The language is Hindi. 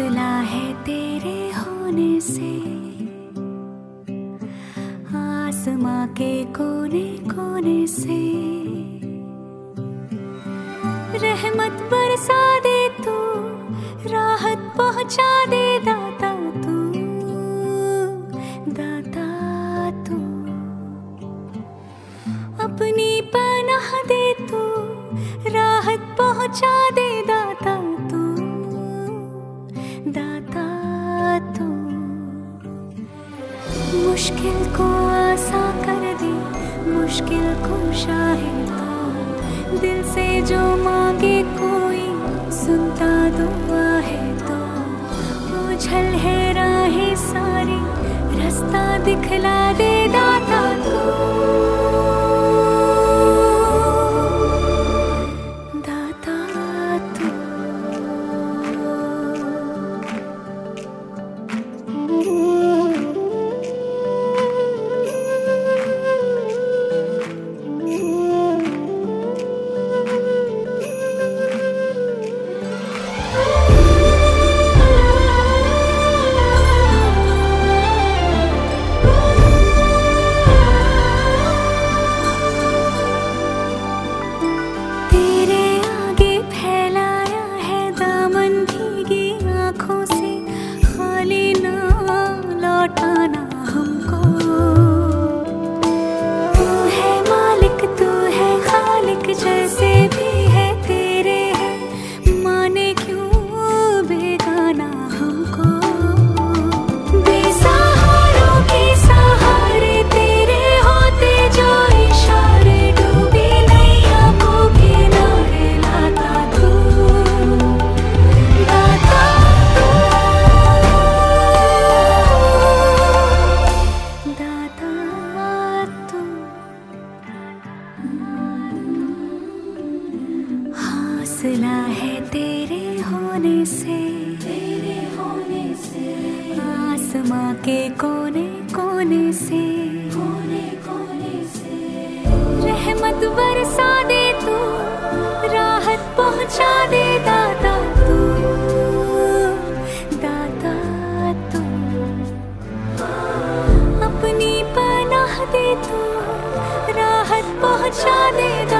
हौसला है तेरे होने से। आसमां के कोने कोने से। रहमत बरसा दे तू, राहत पहुँचा दे दाता तू। दाता तू। अपनी पनाह दे तू, राहत पहुँचा दे मुश्किल को आसा कर दी, मुश्किल को शाहे तो। दिल से जो मांगे कोई, सुनता दुआ है तो। वो झल है राहें सारी, रास्ता दिखला दे chasing हौसला है तेरे होने से। तेरे होने से। आसमां के कोने कोने से। कोने कोने से। रहमत बरसा दे तू राहत पहुँचा दे दाता तू। दाता तू। अपनी पनाह दे तू राहत पहुँचा दे दाता